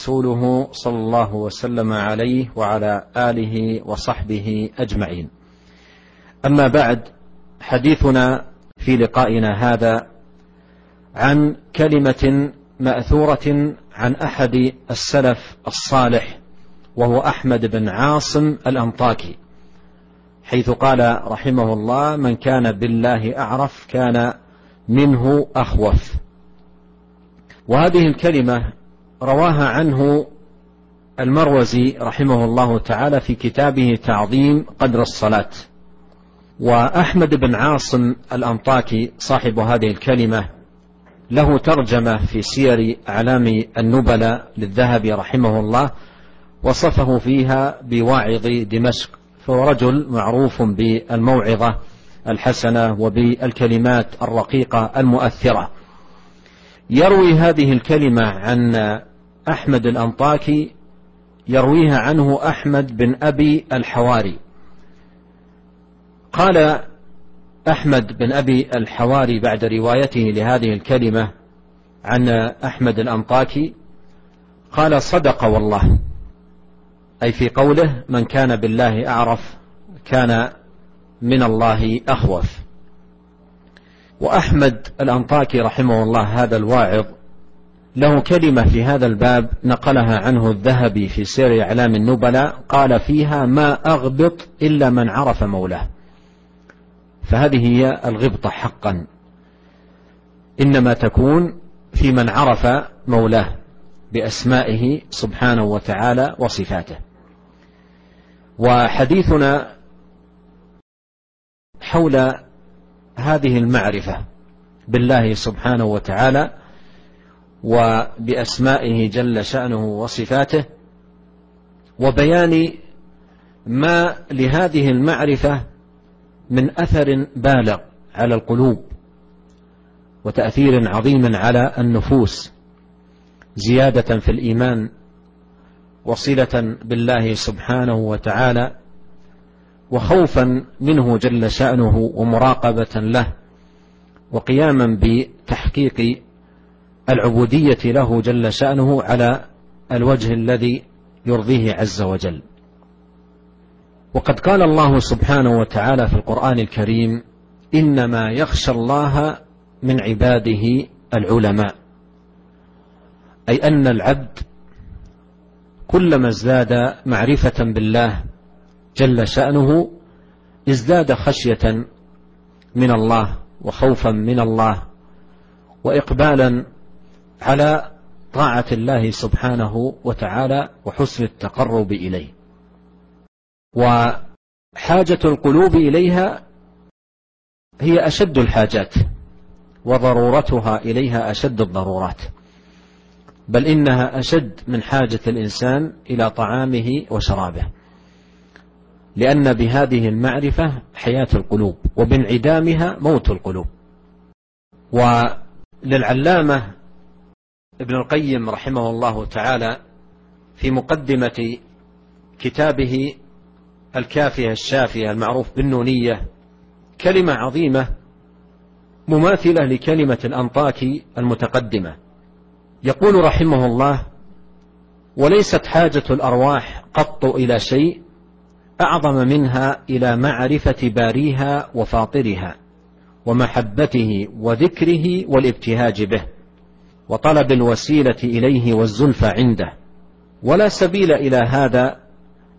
ورسوله صلى الله وسلم عليه وعلى آله وصحبه أجمعين. أما بعد حديثنا في لقائنا هذا عن كلمة مأثورة عن أحد السلف الصالح وهو أحمد بن عاصم الأنطاكي حيث قال رحمه الله من كان بالله أعرف كان منه أخوف وهذه الكلمة رواها عنه المروزي رحمه الله تعالى في كتابه تعظيم قدر الصلاة. وأحمد بن عاصم الأنطاكي صاحب هذه الكلمة له ترجمة في سير أعلام النبلاء للذهبي رحمه الله وصفه فيها بواعظ دمشق فهو رجل معروف بالموعظة الحسنة وبالكلمات الرقيقة المؤثرة. يروي هذه الكلمة عن أحمد الأنطاكي يرويها عنه أحمد بن أبي الحواري. قال أحمد بن أبي الحواري بعد روايته لهذه الكلمة عن أحمد الأنطاكي قال صدق والله. أي في قوله من كان بالله أعرف كان من الله أخوف. وأحمد الأنطاكي رحمه الله هذا الواعظ له كلمة في هذا الباب نقلها عنه الذهبي في سير إعلام النبلاء قال فيها ما أغبط إلا من عرف مولاه فهذه هي الغبطة حقا. إنما تكون في من عرف مولاه بأسمائه سبحانه وتعالى وصفاته. وحديثنا حول هذه المعرفة بالله سبحانه وتعالى وبأسمائه جل شأنه وصفاته وبيان ما لهذه المعرفة من أثر بالغ على القلوب وتأثير عظيم على النفوس زيادة في الإيمان وصلة بالله سبحانه وتعالى وخوفا منه جل شأنه ومراقبة له وقياما بتحقيق العبودية له جل شأنه على الوجه الذي يرضيه عز وجل. وقد قال الله سبحانه وتعالى في القرآن الكريم إنما يخشى الله من عباده العلماء أي أن العبد كلما ازداد معرفة بالله جل شأنه ازداد خشية من الله وخوفا من الله وإقبالا على طاعة الله سبحانه وتعالى وحسن التقرب إليه. وحاجة القلوب إليها هي أشد الحاجات وضرورتها إليها أشد الضرورات. بل إنها أشد من حاجة الإنسان إلى طعامه وشرابه. لأن بهذه المعرفة حياة القلوب وبانعدامها موت القلوب. وللعلامة ابن القيم رحمه الله تعالى في مقدمة كتابه الكافية الشافية المعروف بالنونية كلمة عظيمة مماثلة لكلمة الأنطاكي المتقدمة. يقول رحمه الله وليست حاجة الأرواح قط إلى شيء أعظم منها إلى معرفة باريها وفاطرها ومحبته وذكره والابتهاج به. وطلب الوسيلة إليه والزلفى عنده. ولا سبيل إلى هذا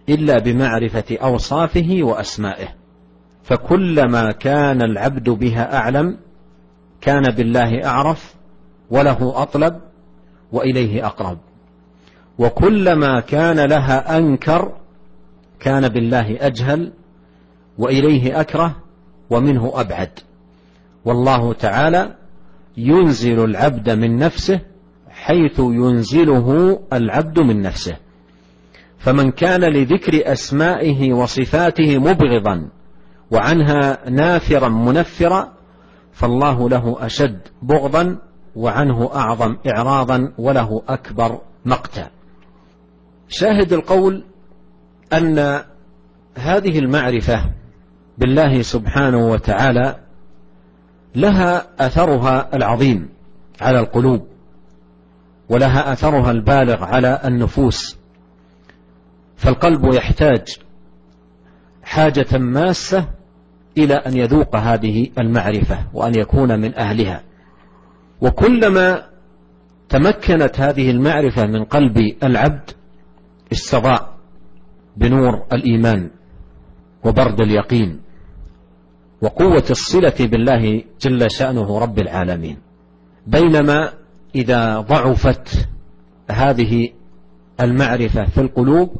إلا بمعرفة أوصافه وأسمائه. فكلما كان العبد بها أعلم كان بالله أعرف وله أطلب وإليه أقرب. وكلما كان لها أنكر كان بالله أجهل وإليه أكره ومنه أبعد. والله تعالى ينزل العبد من نفسه حيث ينزله العبد من نفسه. فمن كان لذكر أسمائه وصفاته مبغضا وعنها نافرا منفرا فالله له أشد بغضا وعنه أعظم إعراضا وله أكبر مقتا. شاهد القول أن هذه المعرفة بالله سبحانه وتعالى لها أثرها العظيم على القلوب ولها أثرها البالغ على النفوس. فالقلب يحتاج حاجة ماسة إلى أن يذوق هذه المعرفة وأن يكون من أهلها. وكلما تمكنت هذه المعرفة من قلب العبد استضاء بنور الإيمان وبرد اليقين. وقوة الصلة بالله جل شأنه رب العالمين. بينما إذا ضعفت هذه المعرفة في القلوب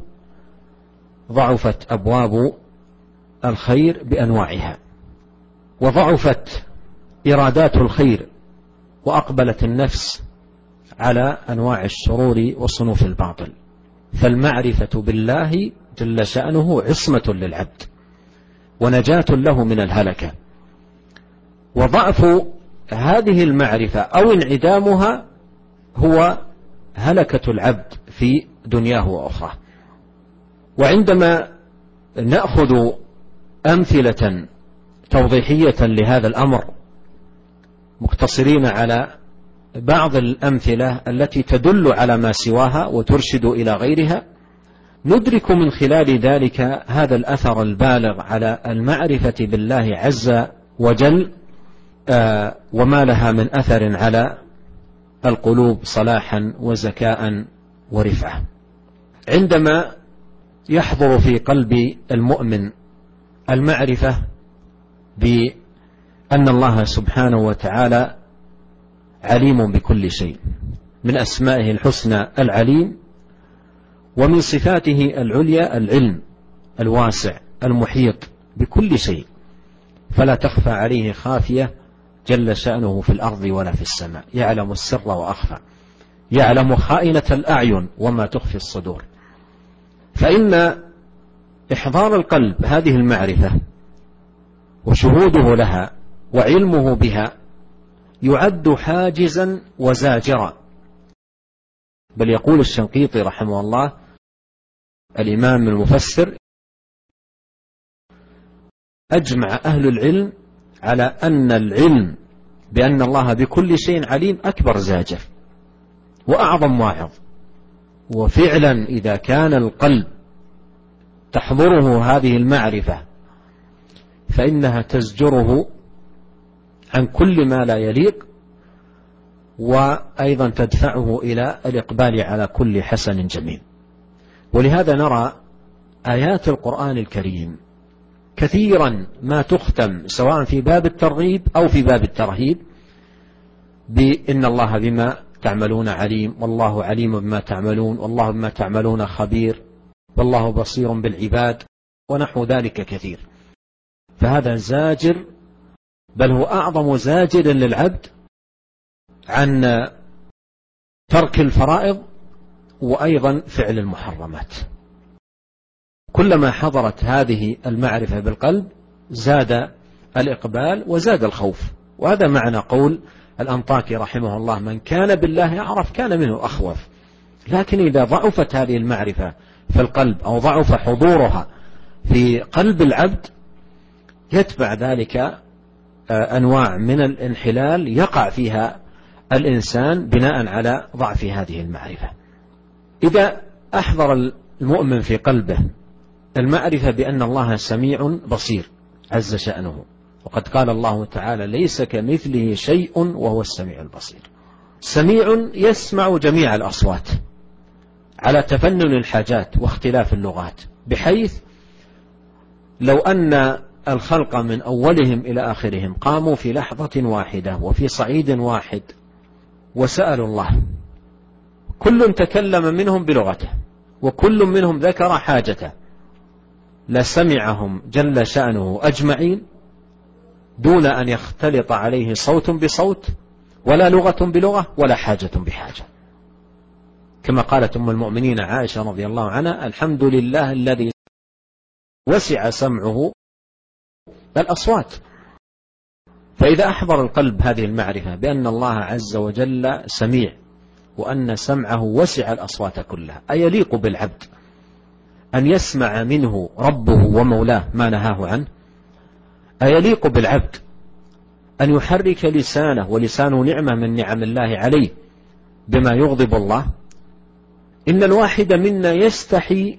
ضعفت أبواب الخير بأنواعها. وضعفت إرادات الخير وأقبلت النفس على أنواع الشرور وصنوف الباطل. فالمعرفة بالله جل شأنه عصمة للعبد. ونجاة له من الهلكة. وضعف هذه المعرفة أو انعدامها هو هلكة العبد في دنياه وأخرى. وعندما نأخذ أمثلة توضيحية لهذا الأمر مقتصرين على بعض الأمثلة التي تدل على ما سواها وترشد إلى غيرها ندرك من خلال ذلك هذا الأثر البالغ على المعرفة بالله عز وجل آه، وما لها من أثر على القلوب صلاحا وزكاء ورفعة. عندما يحضر في قلب المؤمن المعرفة بأن الله سبحانه وتعالى عليم بكل شيء من أسمائه الحسنى العليم ومن صفاته العليا العلم الواسع المحيط بكل شيء فلا تخفى عليه خافية جل شأنه في الأرض ولا في السماء. يعلم السر وأخفى. يعلم خائنة الأعين وما تخفي الصدور. فإن إحضار القلب هذه المعرفة وشهوده لها وعلمه بها يعد حاجزا وزاجرا. بل يقول الشنقيطي رحمه الله الإمام المفسر أجمع أهل العلم على أن العلم بأن الله بكل شيء عليم أكبر زاجر وأعظم واعظ وفعلا إذا كان القلب تحضره هذه المعرفة فإنها تزجره عن كل ما لا يليق وأيضا تدفعه إلى الإقبال على كل حسن جميل. ولهذا نرى آيات القرآن الكريم كثيرا ما تختم سواء في باب الترغيب أو في باب الترهيب بإن الله بما تعملون عليم والله عليم بما تعملون والله بما تعملون خبير والله بصير بالعباد ونحو ذلك كثير. فهذا زاجر بل هو أعظم زاجر للعبد عن ترك الفرائض وأيضا فعل المحرمات. كلما حضرت هذه المعرفة بالقلب زاد الإقبال وزاد الخوف. وهذا معنى قول الأنطاكي رحمه الله من كان بالله أعرف كان منه أخوف. لكن إذا ضعفت هذه المعرفة في القلب أو ضعف حضورها في قلب العبد يتبع ذلك آه، أنواع من الانحلال يقع فيها الإنسان بناء على ضعف هذه المعرفة. إذا أحضر المؤمن في قلبه المعرفة بأن الله سميع بصير عز شأنه وقد قال الله تعالى ليس كمثله شيء وهو السميع البصير سميع يسمع جميع الأصوات على تفنن الحاجات واختلاف اللغات بحيث لو أن الخلق من أولهم إلى آخرهم قاموا في لحظة واحدة وفي صعيد واحد وسألوا الله كل تكلم منهم بلغته وكل منهم ذكر حاجته. لسمعهم جل شأنه أجمعين دون أن يختلط عليه صوت بصوت ولا لغة بلغة ولا حاجة بحاجة. كما قالت أم المؤمنين عائشة رضي الله عنها الحمد لله الذي وسع سمعه الأصوات فإذا أحضر القلب هذه المعرفة بأن الله عز وجل سميع وأن سمعه وسع الأصوات كلها أيليق بالعبد أن يسمع منه ربه ومولاه ما نهاه عنه؟ أيليق بالعبد أن يحرك لسانه ولسانه نعمة من نعم الله عليه بما يغضب الله؟ إن الواحد منا يستحي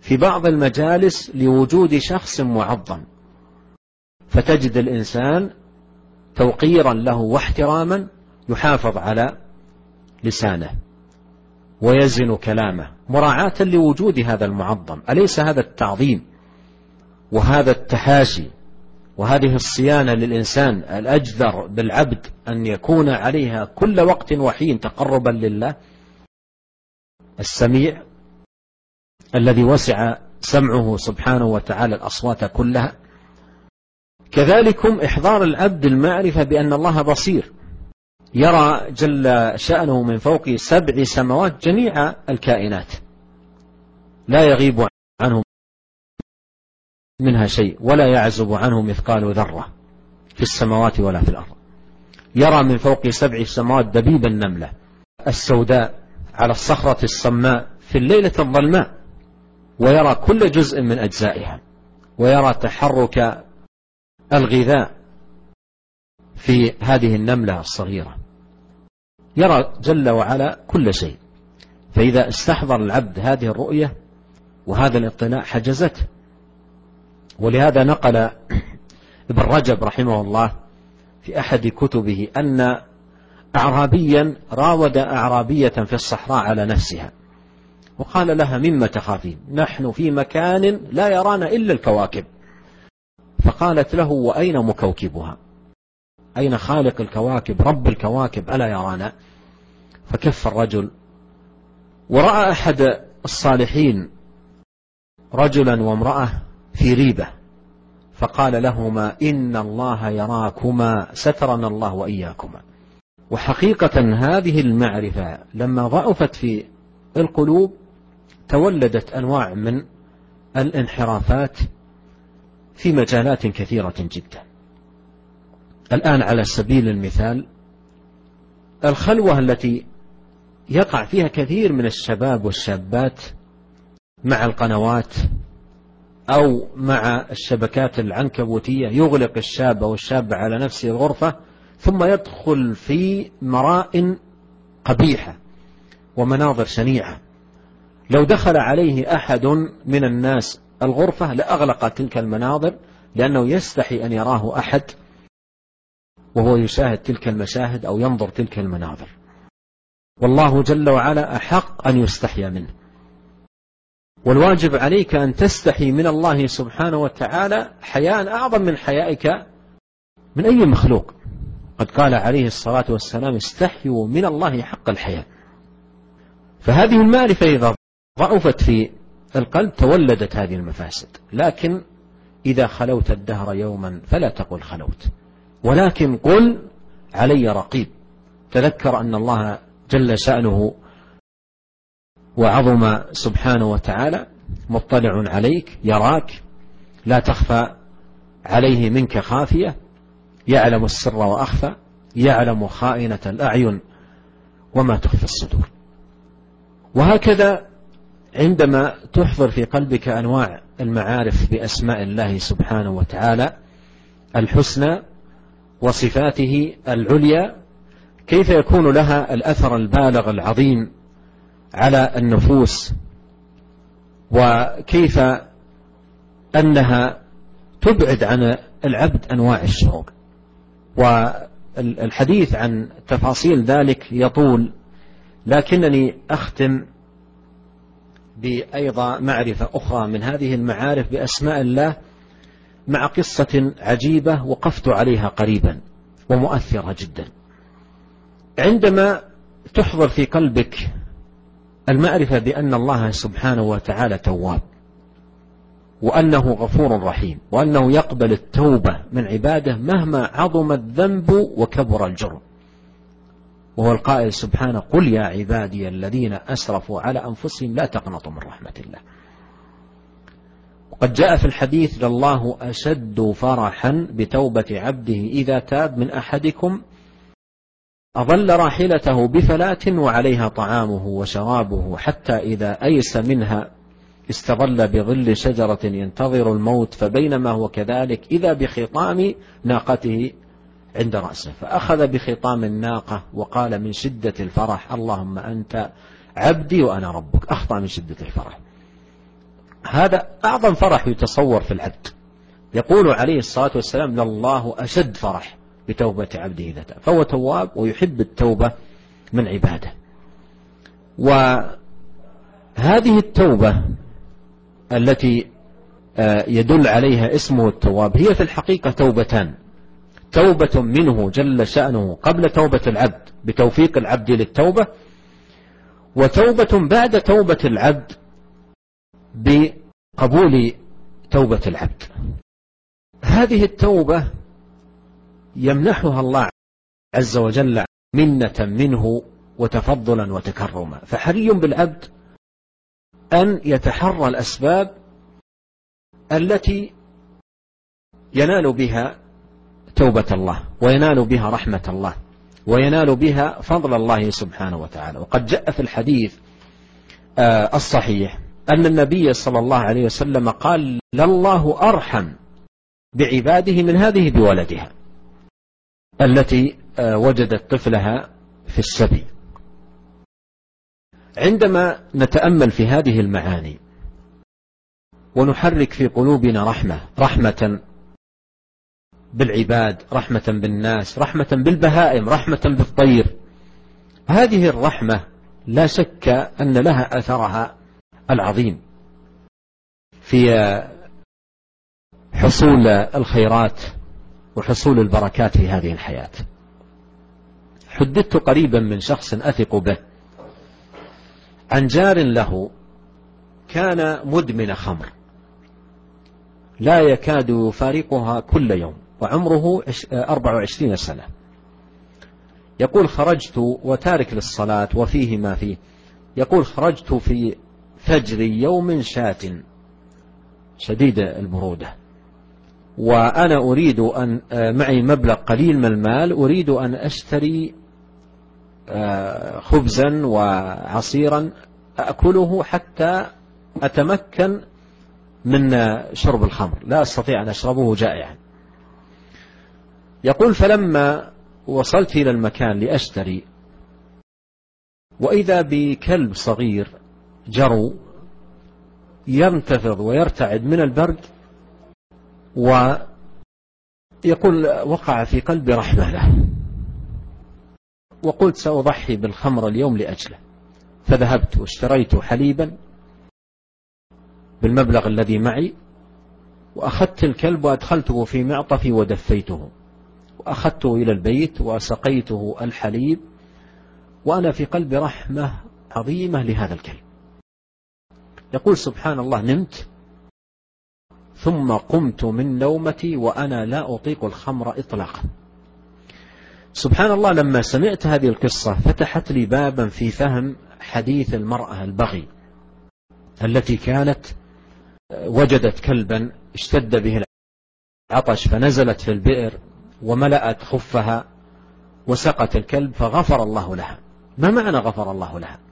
في بعض المجالس لوجود شخص معظم فتجد الإنسان توقيرا له واحتراما يحافظ على لسانه ويزن كلامه. مراعاة لوجود هذا المعظم. أليس هذا التعظيم وهذا التحاشي وهذه الصيانة للإنسان الأجدر بالعبد أن يكون عليها كل وقت وحين تقربا لله؟ السميع الذي وسع سمعه سبحانه وتعالى الأصوات كلها. كذلكم إحضار العبد المعرفة بأن الله بصير. يرى جل شأنه من فوق سبع سماوات جميع الكائنات. لا يغيب عنه منها شيء ولا يعزب عنه مثقال ذرة في السماوات ولا في الأرض. يرى من فوق سبع سماوات دبيب النملة السوداء على الصخرة الصماء في الليلة الظلماء ويرى كل جزء من أجزائها ويرى تحرك الغذاء في هذه النملة الصغيرة. يرى جل وعلا كل شيء. فإذا استحضر العبد هذه الرؤية وهذا الاطلاع حجزته. ولهذا نقل ابن رجب رحمه الله في أحد كتبه أن أعرابيا راود أعرابية في الصحراء على نفسها. وقال لها مما تخافين نحن في مكان لا يرانا إلا الكواكب. فقالت له وأين مكوكبها؟ أين خالق الكواكب؟ رب الكواكب ألا يرانا؟ فكف الرجل. ورأى أحد الصالحين رجلا وامرأة في ريبة فقال لهما إن الله يراكما سترنا الله وإياكما. وحقيقة هذه المعرفة لما ضعفت في القلوب تولدت أنواع من الانحرافات في مجالات كثيرة جدا. الآن على سبيل المثال الخلوة التي يقع فيها كثير من الشباب والشابات مع القنوات أو مع الشبكات العنكبوتية يغلق الشاب أو الشابة على نفسه الغرفة ثم يدخل في مراء قبيحة ومناظر شنيعة لو دخل عليه أحد من الناس الغرفة لأغلق تلك المناظر لأنه يستحي أن يراه أحد. وهو يشاهد تلك المشاهد أو ينظر تلك المناظر. والله جل وعلا أحق أن يستحيا منه. والواجب عليك أن تستحي من الله سبحانه وتعالى حياء أعظم من حيائك من أي مخلوق. قد قال عليه الصلاة والسلام استحيوا من الله حق الحياء فهذه المعرفة إذا ضعفت في القلب تولدت هذه المفاسد. لكن إذا خلوت الدهر يوما فلا تقل خلوت. ولكن قل علي رقيب. تذكر أن الله جل شأنه وعظم سبحانه وتعالى. مطلع عليك يراك. لا تخفى عليه منك خافية. يعلم السر وأخفى. يعلم خائنة الأعين وما تخفي الصدور. وهكذا عندما تحضر في قلبك أنواع المعارف بأسماء الله سبحانه وتعالى الحسنى وصفاته العليا كيف يكون لها الأثر البالغ العظيم على النفوس وكيف أنها تبعد عن العبد أنواع الشوق. والحديث عن تفاصيل ذلك يطول لكنني أختم بأيضا معرفة أخرى من هذه المعارف بأسماء الله مع قصة عجيبة وقفت عليها قريبا ومؤثرة جدا. عندما تحضر في قلبك المعرفة بأن الله سبحانه وتعالى تواب وأنه غفور رحيم وأنه يقبل التوبة من عباده مهما عظم الذنب وكبر الجرم. وهو القائل سبحانه قل يا عبادي الذين أسرفوا على أنفسهم لا تقنطوا من رحمة الله. وقد جاء في الحديث لله أشد فرحا بتوبة عبده إذا تاب من أحدكم أظل راحلته بفلاة وعليها طعامه وشرابه حتى إذا أيس منها استظل بظل شجرة ينتظر الموت فبينما هو كذلك إذا بخطام ناقته عند رأسه فأخذ بخطام الناقة وقال من شدة الفرح اللهم أنت عبدي وأنا ربك أخطأ من شدة الفرح هذا أعظم فرح يتصور في العبد. يقول عليه الصلاة والسلام لله أشد فرح بتوبة عبده إذا تاب. فهو تواب ويحب التوبة من عباده. وهذه التوبة التي آه، يدل عليها اسمه التواب هي في الحقيقة توبتان. توبة منه جل شأنه قبل توبة العبد بتوفيق العبد للتوبة وتوبة بعد توبة العبد بقبول توبة العبد. هذه التوبة يمنحها الله عز وجل منة منه وتفضلا وتكرما. فحري بالعبد أن يتحرى الأسباب التي ينال بها توبة الله وينال بها رحمة الله وينال بها فضل الله سبحانه وتعالى. وقد جاء في الحديث آه، الصحيح أن النبي صلى الله عليه وسلم قال لله أرحم بعباده من هذه بولدها التي آه، وجدت طفلها في السبي. عندما نتأمل في هذه المعاني ونحرك في قلوبنا رحمة رحمة بالعباد رحمة بالناس رحمة بالبهائم رحمة بالطير هذه الرحمة لا شك أن لها أثرها العظيم في حصول الخيرات وحصول البركات في هذه الحياة. حدثت قريبا من شخص أثق به. عن جار له كان مدمن خمر. لا يكاد يفارقها كل يوم وعمره أربع وعشرين سنة. يقول خرجت وتارك للصلاة وفيه ما فيه. يقول خرجت في فجر يوم شات شديد البرودة. وأنا أريد أن معي مبلغ قليل من المال أريد أن أشتري آه، خبزا وعصيرا أكله حتى أتمكن من شرب الخمر. لا أستطيع أن أشربه جائعا. يقول فلما وصلت إلى المكان لأشتري وإذا بكلب صغير جرو ينتفض ويرتعد من البرد ويقول وقع في قلبي رحمة له. وقلت سأضحي بالخمر اليوم لأجله. فذهبت واشتريت حليبا بالمبلغ الذي معي وأخذت الكلب وأدخلته في معطفي ودفيته. وأخذته إلى البيت وسقيته الحليب وأنا في قلبي رحمة عظيمة لهذا الكلب. يقول سبحان الله نمت ثم قمت من نومتي وأنا لا أطيق الخمر إطلاقا. سبحان الله لما سمعت هذه القصة فتحت لي بابا في فهم حديث المرأة البغي التي كانت وجدت كلبا اشتد به العطش فنزلت في البئر وملأت خفها وسقت الكلب فغفر الله لها. ما معنى غفر الله لها؟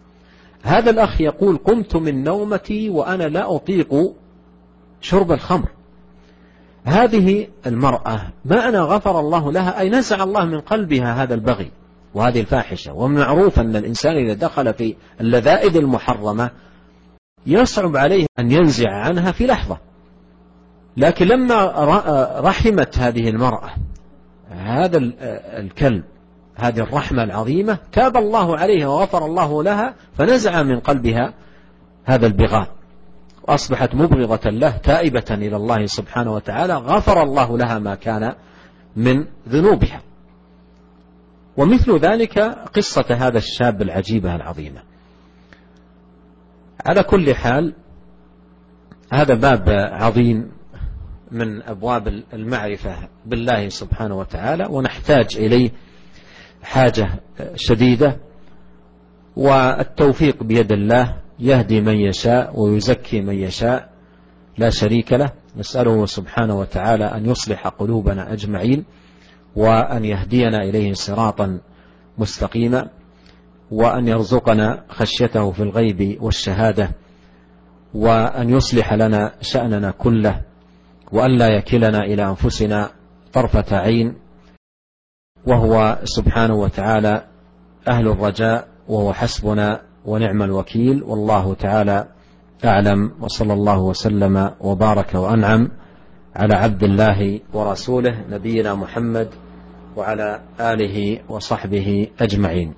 هذا الأخ يقول قمت من نومتي وأنا لا أطيق شرب الخمر. هذه المرأة ما أنا غفر الله لها أي نزع الله من قلبها هذا البغي وهذه الفاحشة. ومعروف أن الإنسان إذا دخل في اللذائذ المحرمة يصعب عليه أن ينزع عنها في لحظة. لكن لما رحمت هذه المرأة هذا الكلب هذه الرحمة العظيمة تاب الله عليها وغفر الله لها فنزع من قلبها هذا البغاء. وأصبحت مبغضة له تائبة إلى الله سبحانه وتعالى غفر الله لها ما كان من ذنوبها. ومثل ذلك قصة هذا الشاب العجيبة العظيمة. على كل حال هذا باب عظيم من أبواب المعرفة بالله سبحانه وتعالى ونحتاج إليه حاجة شديدة والتوفيق بيد الله يهدي من يشاء ويزكي من يشاء لا شريك له. نسأله سبحانه وتعالى أن يصلح قلوبنا أجمعين وأن يهدينا إليه صراطا مستقيما وأن يرزقنا خشيته في الغيب والشهادة وأن يصلح لنا شأننا كله وأن لا يكلنا إلى أنفسنا طرفة عين. وهو سبحانه وتعالى أهل الرجاء وهو حسبنا ونعم الوكيل والله تعالى أعلم وصلى الله وسلم وبارك وأنعم على عبد الله ورسوله نبينا محمد وعلى آله وصحبه أجمعين